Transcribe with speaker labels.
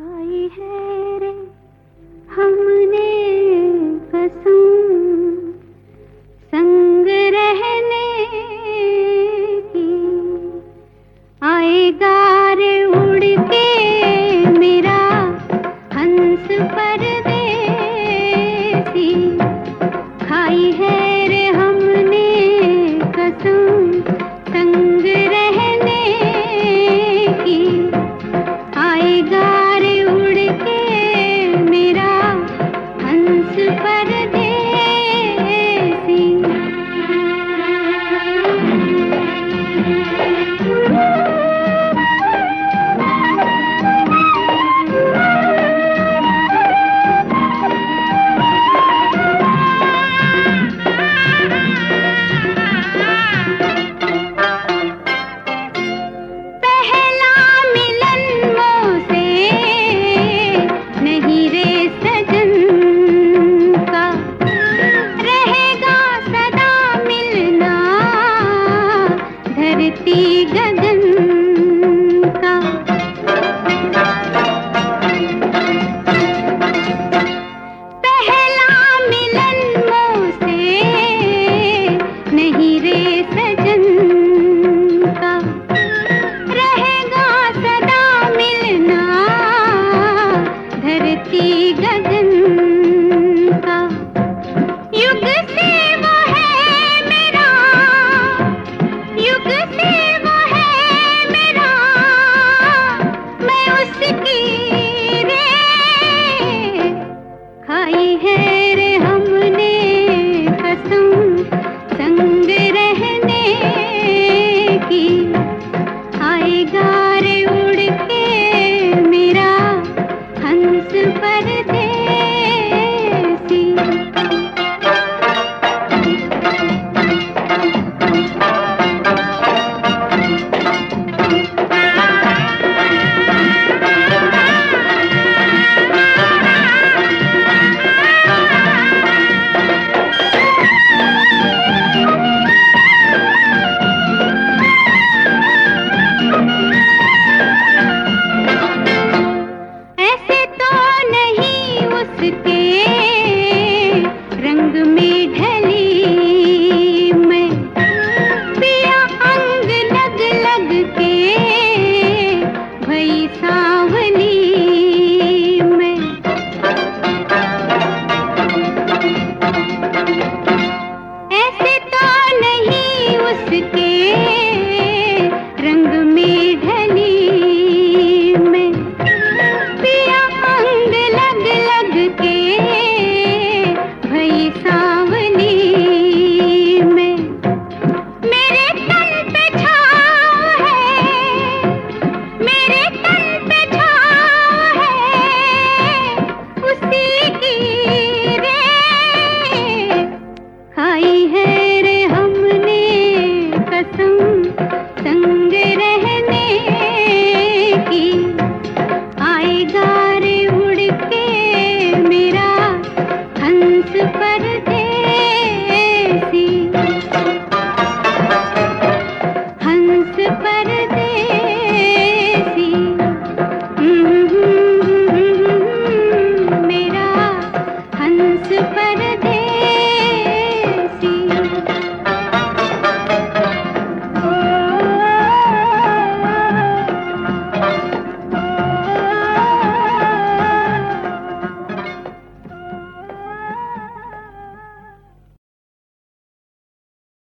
Speaker 1: रे हमने कसम। संग ती गद आई है।